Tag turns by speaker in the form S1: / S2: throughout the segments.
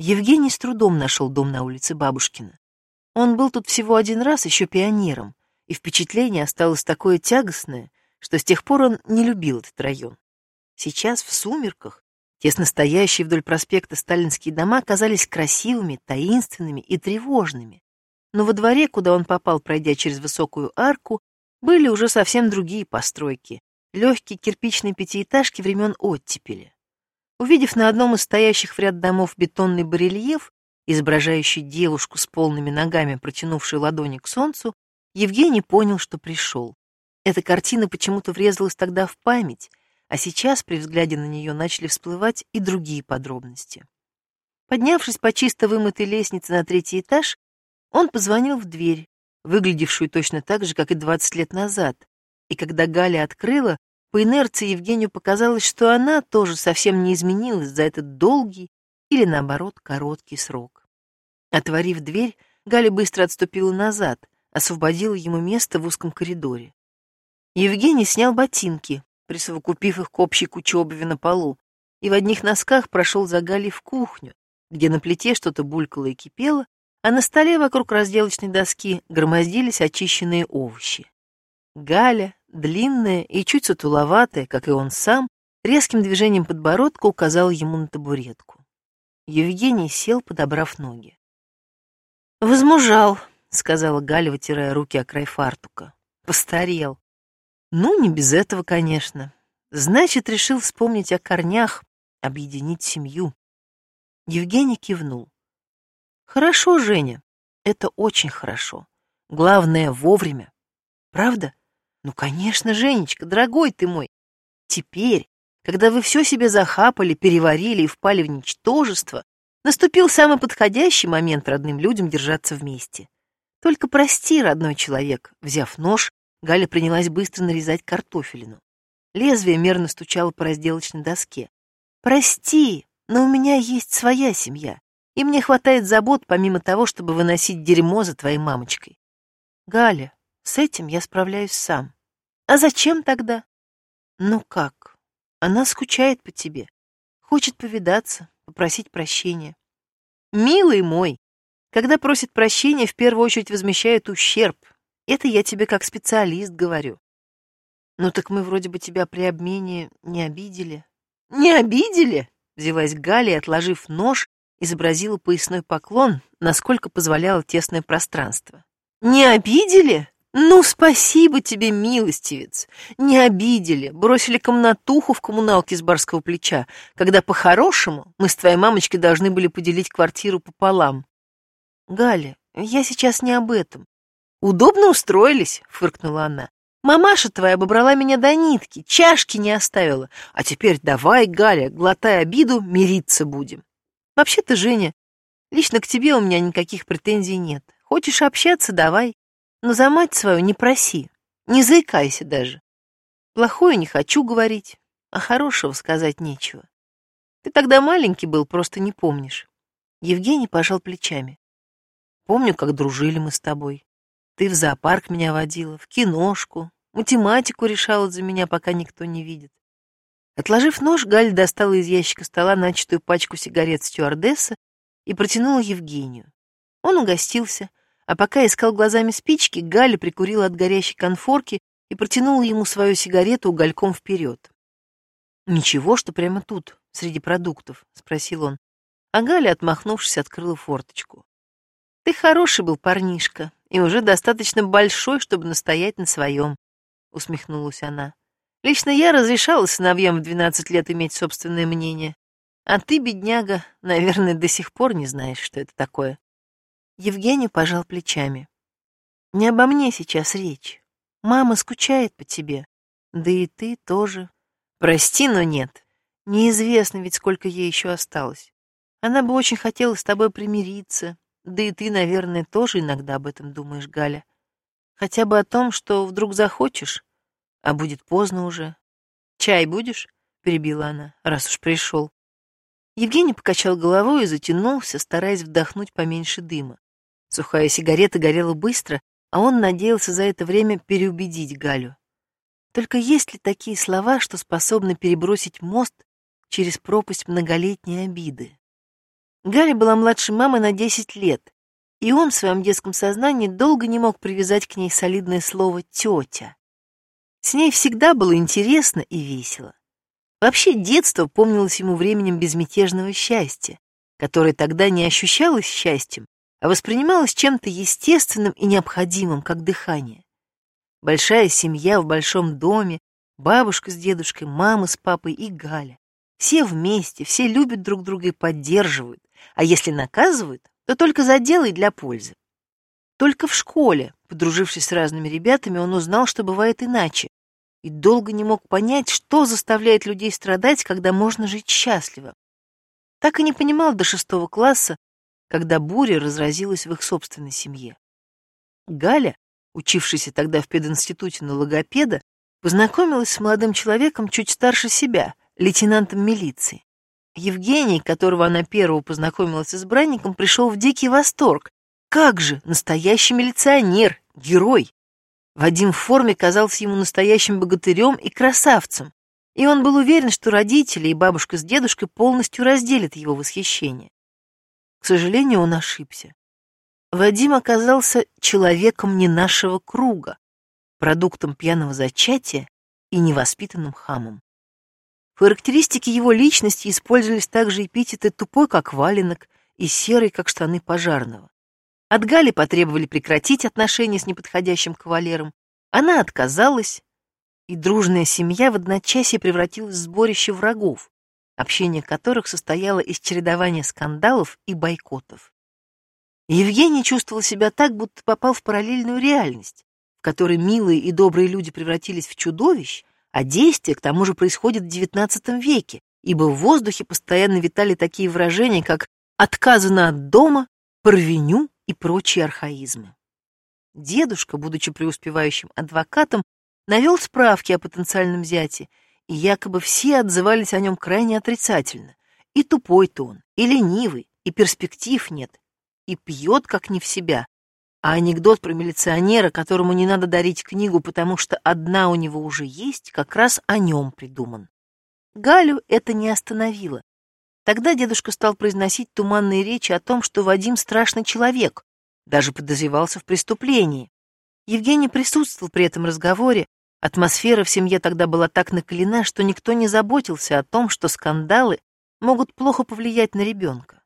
S1: Евгений с трудом нашел дом на улице Бабушкина. Он был тут всего один раз еще пионером, и впечатление осталось такое тягостное, что с тех пор он не любил этот район. Сейчас, в сумерках, тесно стоящие вдоль проспекта сталинские дома казались красивыми, таинственными и тревожными. Но во дворе, куда он попал, пройдя через высокую арку, были уже совсем другие постройки, легкие кирпичные пятиэтажки времен оттепели. Увидев на одном из стоящих в ряд домов бетонный барельеф, изображающий девушку с полными ногами, протянувшую ладони к солнцу, Евгений понял, что пришел. Эта картина почему-то врезалась тогда в память, а сейчас при взгляде на нее начали всплывать и другие подробности. Поднявшись по чисто вымытой лестнице на третий этаж, он позвонил в дверь, выглядевшую точно так же, как и 20 лет назад, и когда Галя открыла, по инерции Евгению показалось, что она тоже совсем не изменилась за этот долгий или, наоборот, короткий срок. Отворив дверь, Галя быстро отступила назад, освободила ему место в узком коридоре. Евгений снял ботинки, присовокупив их к общей куче обуви на полу, и в одних носках прошел за Галей в кухню, где на плите что-то булькало и кипело, а на столе вокруг разделочной доски громоздились очищенные овощи. Галя, длинная и чуть сутуловатая, как и он сам, резким движением подбородка указала ему на табуретку. Евгений сел, подобрав ноги. «Возмужал», — сказала Галя, вытирая руки о край фартука. «Постарел». «Ну, не без этого, конечно. Значит, решил вспомнить о корнях, объединить семью». Евгений кивнул. «Хорошо, Женя, это очень хорошо. Главное, вовремя. Правда?» Ну, конечно, Женечка, дорогой ты мой. Теперь, когда вы все себе захапали, переварили и впали в ничтожество, наступил самый подходящий момент родным людям держаться вместе. Только прости, родной человек. Взяв нож, Галя принялась быстро нарезать картофелину. Лезвие мерно стучало по разделочной доске. Прости, но у меня есть своя семья, и мне хватает забот помимо того, чтобы выносить дерьмо за твоей мамочкой. Галя, с этим я справляюсь сам. А зачем тогда? Ну как? Она скучает по тебе. Хочет повидаться, попросить прощения. Милый мой, когда просит прощения, в первую очередь возмещает ущерб. Это я тебе как специалист говорю. Ну так мы вроде бы тебя при обмене не обидели. Не обидели? Взялась Галя отложив нож, изобразила поясной поклон, насколько позволяло тесное пространство. Не обидели? «Ну, спасибо тебе, милостивец! Не обидели, бросили комнатуху в коммуналке с барского плеча, когда по-хорошему мы с твоей мамочкой должны были поделить квартиру пополам». «Галя, я сейчас не об этом». «Удобно устроились», — фыркнула она. «Мамаша твоя обобрала меня до нитки, чашки не оставила. А теперь давай, Галя, глотай обиду, мириться будем. Вообще-то, Женя, лично к тебе у меня никаких претензий нет. Хочешь общаться — давай. Но за мать свою не проси, не заикайся даже. Плохое не хочу говорить, а хорошего сказать нечего. Ты тогда маленький был, просто не помнишь. Евгений пожал плечами. Помню, как дружили мы с тобой. Ты в зоопарк меня водила, в киношку, математику решала за меня, пока никто не видит. Отложив нож, Галя достала из ящика стола начатую пачку сигарет стюардесса и протянула Евгению. Он угостился, а пока искал глазами спички, Галя прикурила от горящей конфорки и протянула ему свою сигарету угольком вперед. «Ничего, что прямо тут, среди продуктов?» — спросил он. А Галя, отмахнувшись, открыла форточку. «Ты хороший был парнишка и уже достаточно большой, чтобы настоять на своем», — усмехнулась она. «Лично я разрешала сыновьям в двенадцать лет иметь собственное мнение, а ты, бедняга, наверное, до сих пор не знаешь, что это такое». Евгений пожал плечами. «Не обо мне сейчас речь. Мама скучает по тебе. Да и ты тоже. Прости, но нет. Неизвестно ведь, сколько ей еще осталось. Она бы очень хотела с тобой примириться. Да и ты, наверное, тоже иногда об этом думаешь, Галя. Хотя бы о том, что вдруг захочешь, а будет поздно уже. Чай будешь?» — перебила она, раз уж пришел. Евгений покачал головой и затянулся, стараясь вдохнуть поменьше дыма. Сухая сигарета горела быстро, а он надеялся за это время переубедить Галю. Только есть ли такие слова, что способны перебросить мост через пропасть многолетней обиды? Галя была младше мамы на 10 лет, и он в своем детском сознании долго не мог привязать к ней солидное слово «тетя». С ней всегда было интересно и весело. Вообще детство помнилось ему временем безмятежного счастья, которое тогда не ощущалось счастьем, а воспринималось чем-то естественным и необходимым, как дыхание. Большая семья в большом доме, бабушка с дедушкой, мама с папой и Галя. Все вместе, все любят друг друга и поддерживают, а если наказывают, то только за дело и для пользы. Только в школе, подружившись с разными ребятами, он узнал, что бывает иначе, и долго не мог понять, что заставляет людей страдать, когда можно жить счастливо. Так и не понимал до шестого класса, когда буря разразилась в их собственной семье. Галя, учившаяся тогда в пединституте на логопеда, познакомилась с молодым человеком чуть старше себя, лейтенантом милиции. Евгений, которого она первого познакомилась с избранником, пришел в дикий восторг. Как же, настоящий милиционер, герой! Вадим в форме казался ему настоящим богатырем и красавцем, и он был уверен, что родители и бабушка с дедушкой полностью разделят его восхищение. К сожалению, он ошибся. Вадим оказался человеком не нашего круга, продуктом пьяного зачатия и невоспитанным хамом. В характеристике его личности использовались также эпитеты «тупой, как валенок» и «серый, как штаны пожарного». От Гали потребовали прекратить отношения с неподходящим кавалером. Она отказалась, и дружная семья в одночасье превратилась в сборище врагов, общение которых состояло из чередования скандалов и бойкотов. Евгений чувствовал себя так, будто попал в параллельную реальность, в которой милые и добрые люди превратились в чудовищ, а действие к тому же происходит в XIX веке, ибо в воздухе постоянно витали такие выражения, как «отказано от дома», «порвеню», и прочие архаизмы. Дедушка, будучи преуспевающим адвокатом, навел справки о потенциальном зяте, и якобы все отзывались о нем крайне отрицательно. И тупой-то он, и ленивый, и перспектив нет, и пьет как не в себя. А анекдот про милиционера, которому не надо дарить книгу, потому что одна у него уже есть, как раз о нем придуман. Галю это не остановило. Тогда дедушка стал произносить туманные речи о том, что Вадим страшный человек, даже подозревался в преступлении. Евгений присутствовал при этом разговоре, атмосфера в семье тогда была так накалена, что никто не заботился о том, что скандалы могут плохо повлиять на ребенка.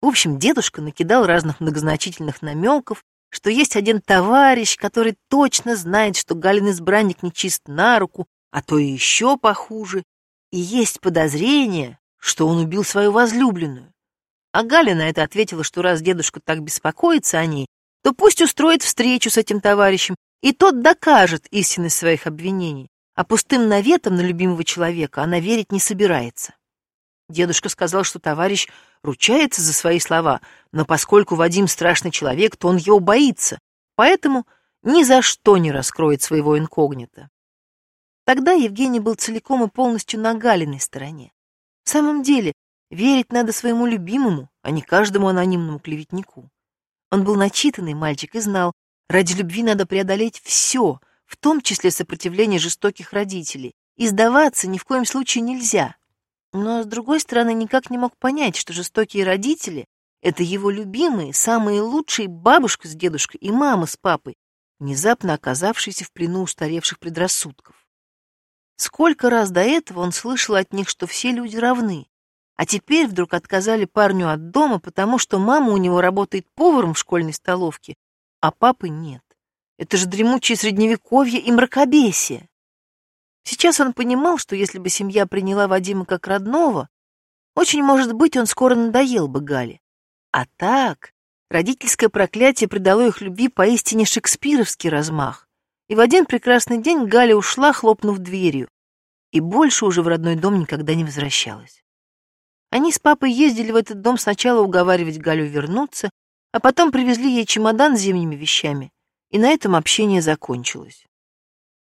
S1: В общем, дедушка накидал разных многозначительных намеков, что есть один товарищ, который точно знает, что Галин избранник не чист на руку, а то и еще похуже, и есть подозрение, что он убил свою возлюбленную. А Галя на это ответила, что раз дедушка так беспокоится о ней, то пусть устроит встречу с этим товарищем, и тот докажет истинность своих обвинений, а пустым наветом на любимого человека она верить не собирается. Дедушка сказал, что товарищ ручается за свои слова, но поскольку Вадим страшный человек, то он его боится, поэтому ни за что не раскроет своего инкогнито. Тогда Евгений был целиком и полностью на Галиной стороне. В самом деле, верить надо своему любимому, а не каждому анонимному клеветнику. Он был начитанный мальчик и знал, ради любви надо преодолеть все, в том числе сопротивление жестоких родителей, и сдаваться ни в коем случае нельзя. Но, с другой стороны, никак не мог понять, что жестокие родители — это его любимые, самые лучшие бабушка с дедушкой и мама с папой, внезапно оказавшиеся в плену устаревших предрассудков. Сколько раз до этого он слышал от них, что все люди равны, а теперь вдруг отказали парню от дома, потому что мама у него работает поваром в школьной столовке, а папы нет. Это же дремучее средневековье и мракобесие. Сейчас он понимал, что если бы семья приняла Вадима как родного, очень может быть, он скоро надоел бы Гале. А так, родительское проклятие придало их любви поистине шекспировский размах. И в один прекрасный день Галя ушла, хлопнув дверью, и больше уже в родной дом никогда не возвращалась. Они с папой ездили в этот дом сначала уговаривать Галю вернуться, а потом привезли ей чемодан с зимними вещами, и на этом общение закончилось.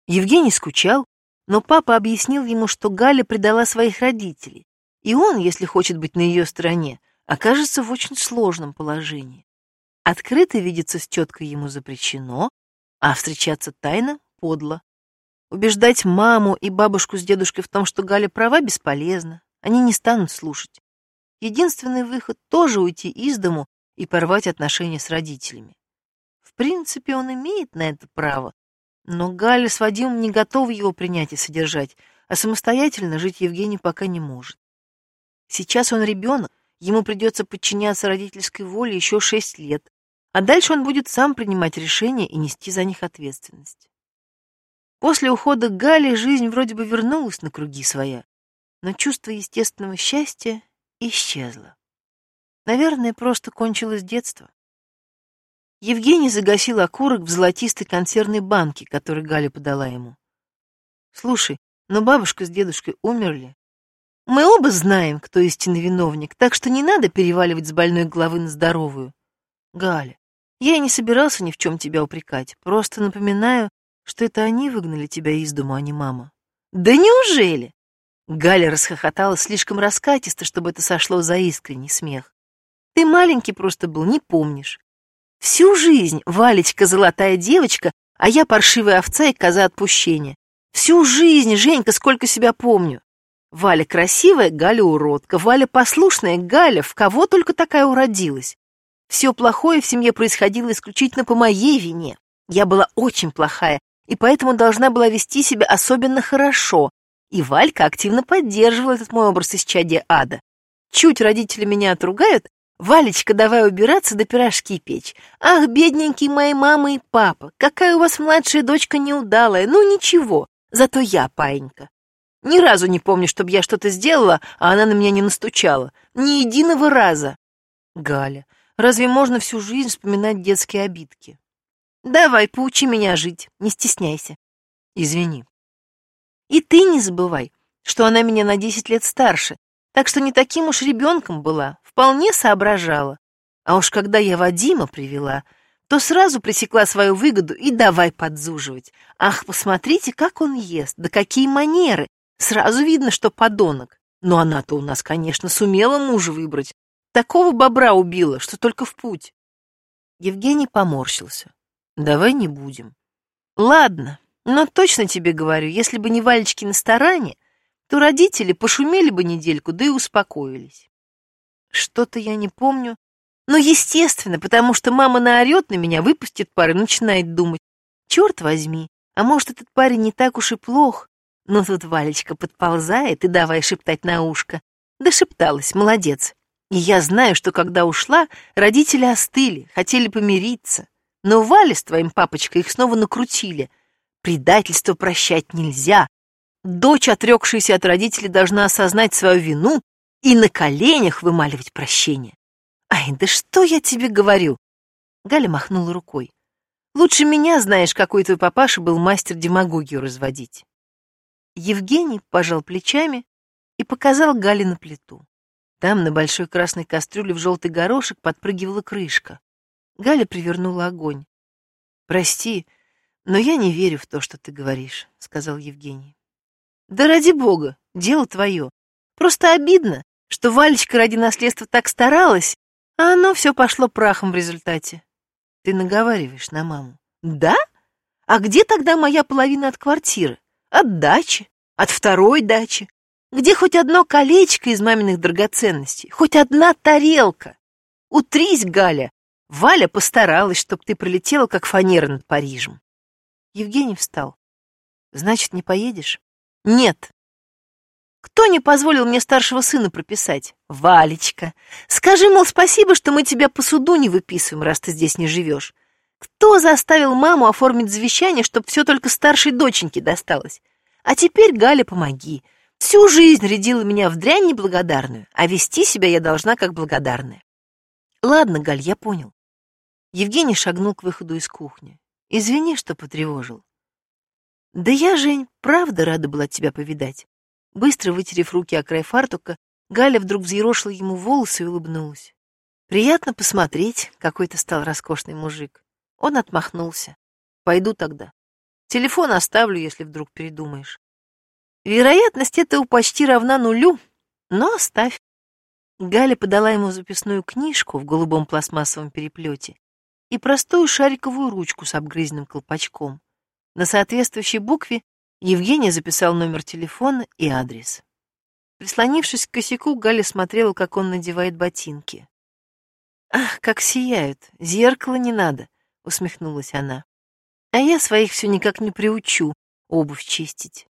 S1: Евгений скучал, но папа объяснил ему, что Галя предала своих родителей, и он, если хочет быть на ее стороне, окажется в очень сложном положении. Открыто видеться с теткой ему запрещено, а встречаться тайно — подло. Убеждать маму и бабушку с дедушкой в том, что Галя права, бесполезно. Они не станут слушать. единственный выход тоже уйти из дому и порвать отношения с родителями. В принципе, он имеет на это право, но Галя с Вадимом не готовы его принять и содержать, а самостоятельно жить Евгений пока не может. Сейчас он ребенок, ему придется подчиняться родительской воле еще шесть лет, а дальше он будет сам принимать решения и нести за них ответственность. После ухода Гали жизнь вроде бы вернулась на круги своя, но чувство естественного счастья исчезло. Наверное, просто кончилось детство. Евгений загасил окурок в золотистой консервной банке, которую Галя подала ему. «Слушай, но бабушка с дедушкой умерли. Мы оба знаем, кто истинный виновник, так что не надо переваливать с больной головы на здоровую. Галя, я и не собирался ни в чем тебя упрекать, просто напоминаю, что это они выгнали тебя из дома, а не мама. Да неужели? Галя расхохотала слишком раскатисто, чтобы это сошло за искренний смех. Ты маленький просто был, не помнишь. Всю жизнь Валечка золотая девочка, а я паршивая овца и коза отпущения. Всю жизнь, Женька, сколько себя помню. Валя красивая, Галя уродка. Валя послушная, Галя, в кого только такая уродилась. Все плохое в семье происходило исключительно по моей вине. Я была очень плохая, и поэтому должна была вести себя особенно хорошо. И Валька активно поддерживала этот мой образ из чадия ада. Чуть родители меня отругают, Валечка, давай убираться да пирожки печь. Ах, бедненькие мои мама и папа, какая у вас младшая дочка неудалая. Ну ничего, зато я паинька. Ни разу не помню, чтобы я что-то сделала, а она на меня не настучала. Ни единого раза. Галя, Разве можно всю жизнь вспоминать детские обидки? Давай, поучи меня жить, не стесняйся. Извини. И ты не забывай, что она меня на десять лет старше, так что не таким уж ребенком была, вполне соображала. А уж когда я Вадима привела, то сразу пресекла свою выгоду и давай подзуживать. Ах, посмотрите, как он ест, да какие манеры. Сразу видно, что подонок. Но она-то у нас, конечно, сумела мужа выбрать, Такого бобра убила, что только в путь. Евгений поморщился. Давай не будем. Ладно, но точно тебе говорю, если бы не Валечки на стороне, то родители пошумели бы недельку, да и успокоились. Что-то я не помню. Но естественно, потому что мама наорет на меня, выпустит пар и начинает думать. Черт возьми, а может, этот парень не так уж и плох? Но тут Валечка подползает и давай шептать на ушко. Да шепталась, молодец. И я знаю, что когда ушла, родители остыли, хотели помириться. Но Валя с твоим папочкой их снова накрутили. Предательство прощать нельзя. Дочь, отрекшаяся от родителей, должна осознать свою вину и на коленях вымаливать прощение. Ай, да что я тебе говорю? Галя махнула рукой. Лучше меня знаешь, какой твой папаша был мастер демагогию разводить. Евгений пожал плечами и показал Гале на плиту. Там на большой красной кастрюле в желтый горошек подпрыгивала крышка. Галя привернула огонь. «Прости, но я не верю в то, что ты говоришь», — сказал Евгений. «Да ради бога, дело твое. Просто обидно, что Валечка ради наследства так старалась, а оно все пошло прахом в результате. Ты наговариваешь на маму. Да? А где тогда моя половина от квартиры? От дачи? От второй дачи? Где хоть одно колечко из маминых драгоценностей? Хоть одна тарелка? Утрись, Галя. Валя постаралась, чтобы ты прилетела, как фанера над Парижем. Евгений встал. Значит, не поедешь? Нет. Кто не позволил мне старшего сына прописать? Валечка. Скажи, мол, спасибо, что мы тебя по суду не выписываем, раз ты здесь не живешь. Кто заставил маму оформить завещание, чтобы все только старшей доченьке досталось? А теперь, Галя, помоги. Всю жизнь рядила меня в дрянь неблагодарную, а вести себя я должна как благодарная. Ладно, Галь, я понял. Евгений шагнул к выходу из кухни. Извини, что потревожил. Да я, Жень, правда рада была тебя повидать. Быстро вытерев руки о край фартука, Галя вдруг взъерошила ему волосы и улыбнулась. Приятно посмотреть, какой ты стал роскошный мужик. Он отмахнулся. Пойду тогда. Телефон оставлю, если вдруг передумаешь. Вероятность этого почти равна нулю, но оставь. Галя подала ему записную книжку в голубом пластмассовом переплете и простую шариковую ручку с обгрызенным колпачком. На соответствующей букве Евгений записал номер телефона и адрес. Прислонившись к косяку, Галя смотрела, как он надевает ботинки. «Ах, как сияют! Зеркало не надо!» — усмехнулась она. «А я своих все никак не приучу обувь чистить.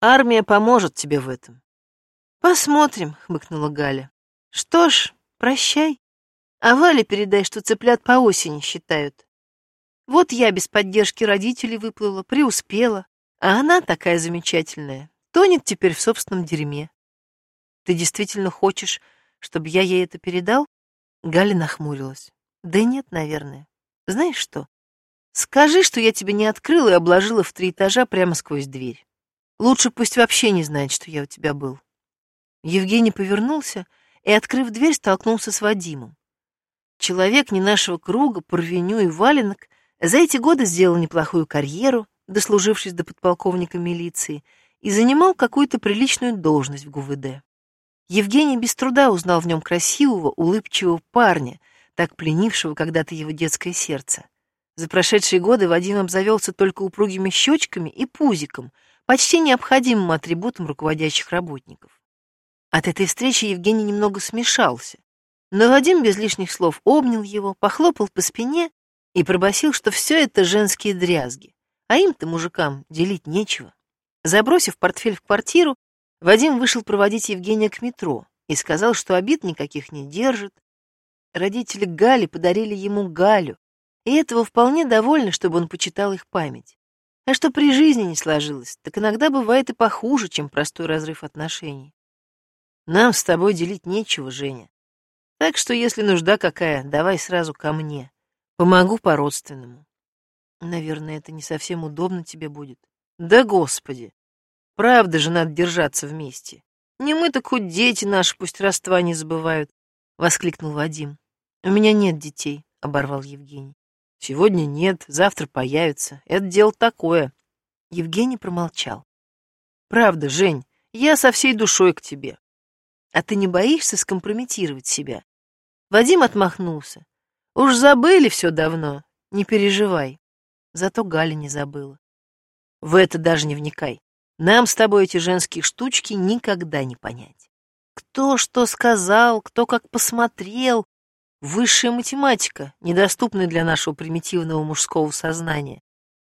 S1: Армия поможет тебе в этом». «Посмотрим», — хмыкнула Галя. «Что ж, прощай. А Вале передай, что цыплят по осени считают. Вот я без поддержки родителей выплыла, преуспела, а она такая замечательная, тонет теперь в собственном дерьме. Ты действительно хочешь, чтобы я ей это передал? Галя нахмурилась. Да нет, наверное. Знаешь что? Скажи, что я тебе не открыла и обложила в три этажа прямо сквозь дверь. Лучше пусть вообще не знает, что я у тебя был. Евгений повернулся и, открыв дверь, столкнулся с Вадимом. Человек не нашего круга, порвеню и валенок, за эти годы сделал неплохую карьеру, дослужившись до подполковника милиции, и занимал какую-то приличную должность в ГУВД. Евгений без труда узнал в нем красивого, улыбчивого парня, так пленившего когда-то его детское сердце. За прошедшие годы Вадим обзавелся только упругими щечками и пузиком, почти необходимым атрибутом руководящих работников. От этой встречи Евгений немного смешался, но Вадим без лишних слов обнял его, похлопал по спине и пробасил, что все это женские дрязги, а им-то, мужикам, делить нечего. Забросив портфель в квартиру, Вадим вышел проводить Евгения к метро и сказал, что обид никаких не держит. Родители Гали подарили ему Галю, и этого вполне довольны, чтобы он почитал их память. А что при жизни не сложилось, так иногда бывает и похуже, чем простой разрыв отношений. Нам с тобой делить нечего, Женя. Так что, если нужда какая, давай сразу ко мне. Помогу по-родственному. Наверное, это не совсем удобно тебе будет. Да господи! Правда же надо держаться вместе. Не мы, так хоть дети наши пусть родства не забывают, — воскликнул Вадим. У меня нет детей, — оборвал Евгений. Сегодня нет, завтра появится. Это дело такое. Евгений промолчал. Правда, Жень, я со всей душой к тебе. А ты не боишься скомпрометировать себя? Вадим отмахнулся. Уж забыли все давно, не переживай. Зато Галя не забыла. В это даже не вникай. Нам с тобой эти женские штучки никогда не понять. Кто что сказал, кто как посмотрел. Высшая математика, недоступная для нашего примитивного мужского сознания.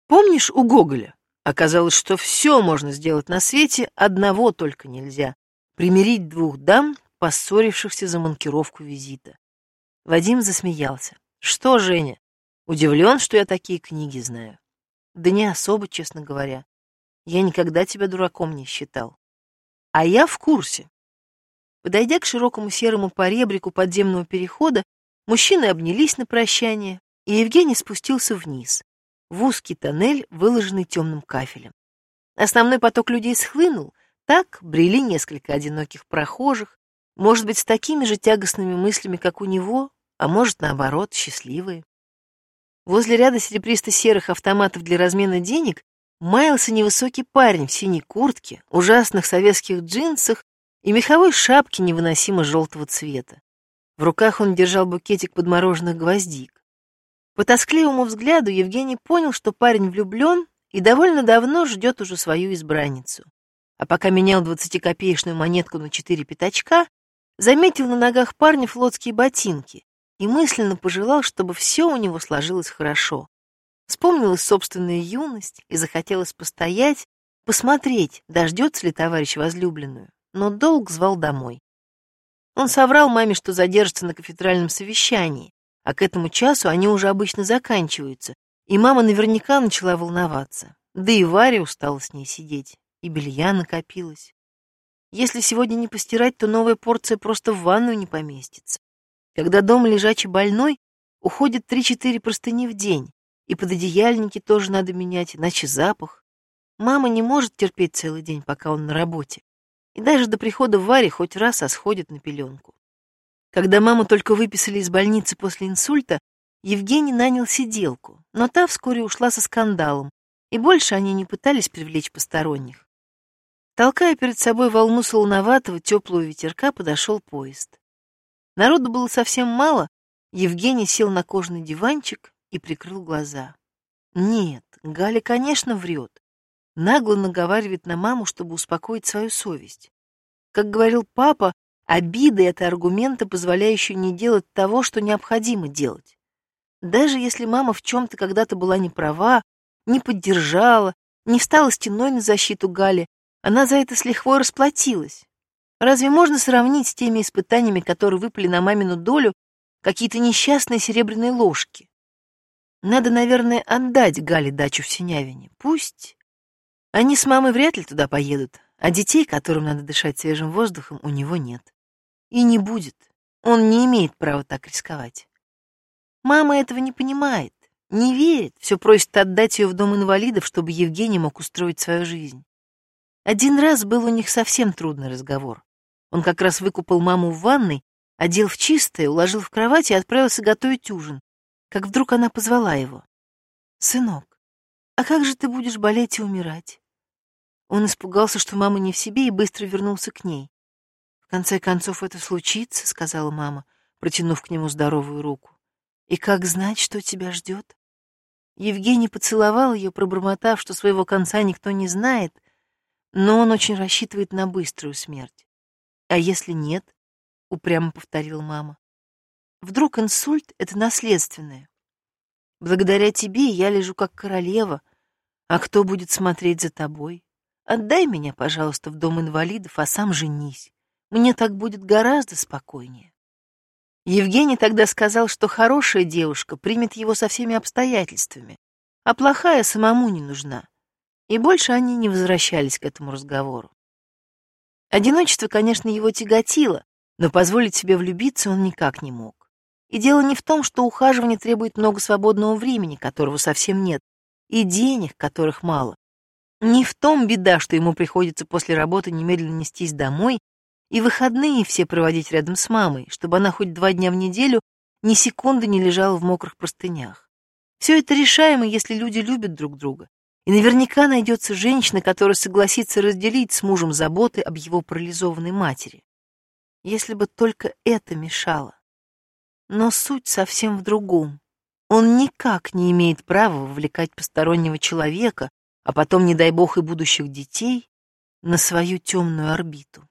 S1: Помнишь у Гоголя? Оказалось, что все можно сделать на свете, одного только нельзя. Примирить двух дам, поссорившихся за манкировку визита. Вадим засмеялся. Что, Женя, удивлен, что я такие книги знаю? Да не особо, честно говоря. Я никогда тебя дураком не считал. А я в курсе. Подойдя к широкому серому поребрику подземного перехода, мужчины обнялись на прощание, и Евгений спустился вниз, в узкий тоннель, выложенный темным кафелем. Основной поток людей схлынул, так брели несколько одиноких прохожих, может быть, с такими же тягостными мыслями, как у него, а может, наоборот, счастливые. Возле ряда серебристо-серых автоматов для размена денег маялся невысокий парень в синей куртке, ужасных советских джинсах и меховой шапке невыносимо желтого цвета. В руках он держал букетик подмороженных гвоздик. По тоскливому взгляду Евгений понял, что парень влюблен и довольно давно ждет уже свою избранницу. А пока менял двадцатикопеечную монетку на четыре пятачка, заметил на ногах парня флотские ботинки и мысленно пожелал, чтобы все у него сложилось хорошо. Вспомнилась собственная юность и захотелось постоять, посмотреть, дождется ли товарищ возлюбленную, но долг звал домой. Он соврал маме, что задержится на кафедральном совещании, а к этому часу они уже обычно заканчиваются, и мама наверняка начала волноваться. Да и Варя устала с ней сидеть, и белья накопилось. Если сегодня не постирать, то новая порция просто в ванную не поместится. Когда дом лежачий больной, уходит три-четыре простыни в день, и пододеяльники тоже надо менять, иначе запах. Мама не может терпеть целый день, пока он на работе. И даже до прихода Вари хоть раз осходит на пеленку. Когда маму только выписали из больницы после инсульта, Евгений нанял сиделку, но та вскоре ушла со скандалом, и больше они не пытались привлечь посторонних. Толкая перед собой волну солоноватого теплого ветерка, подошел поезд. Народу было совсем мало, Евгений сел на кожаный диванчик и прикрыл глаза. Нет, Галя, конечно, врет. Нагло наговаривает на маму, чтобы успокоить свою совесть. Как говорил папа, обиды — это аргументы, позволяющие не делать того, что необходимо делать. Даже если мама в чем-то когда-то была не права, не поддержала, не встала стеной на защиту Гали, она за это с лихвой расплатилась. Разве можно сравнить с теми испытаниями, которые выпали на мамину долю, какие-то несчастные серебряные ложки? Надо, наверное, отдать Гале дачу в Синявине. Пусть. Они с мамой вряд ли туда поедут, а детей, которым надо дышать свежим воздухом, у него нет. И не будет. Он не имеет права так рисковать. Мама этого не понимает, не верит, все просит отдать ее в дом инвалидов, чтобы Евгений мог устроить свою жизнь. Один раз был у них совсем трудный разговор. Он как раз выкупал маму в ванной, одел в чистое, уложил в кровать и отправился готовить ужин, как вдруг она позвала его. «Сынок, а как же ты будешь болеть и умирать?» Он испугался, что мама не в себе, и быстро вернулся к ней. «В конце концов, это случится», — сказала мама, протянув к нему здоровую руку. «И как знать, что тебя ждет?» Евгений поцеловал ее, пробормотав, что своего конца никто не знает, но он очень рассчитывает на быструю смерть. А если нет? упрямо повторила мама. Вдруг инсульт — это наследственное. Благодаря тебе я лежу как королева, а кто будет смотреть за тобой? Отдай меня, пожалуйста, в дом инвалидов, а сам женись. Мне так будет гораздо спокойнее. Евгений тогда сказал, что хорошая девушка примет его со всеми обстоятельствами, а плохая самому не нужна. И больше они не возвращались к этому разговору. Одиночество, конечно, его тяготило, но позволить себе влюбиться он никак не мог. И дело не в том, что ухаживание требует много свободного времени, которого совсем нет, и денег, которых мало. Не в том беда, что ему приходится после работы немедленно нестись домой и выходные все проводить рядом с мамой, чтобы она хоть два дня в неделю ни секунды не лежала в мокрых простынях. Все это решаемо, если люди любят друг друга и наверняка найдется женщина, которая согласится разделить с мужем заботы об его парализованной матери. Если бы только это мешало. Но суть совсем в другом. Он никак не имеет права вовлекать постороннего человека, а потом, не дай бог, и будущих детей, на свою темную орбиту.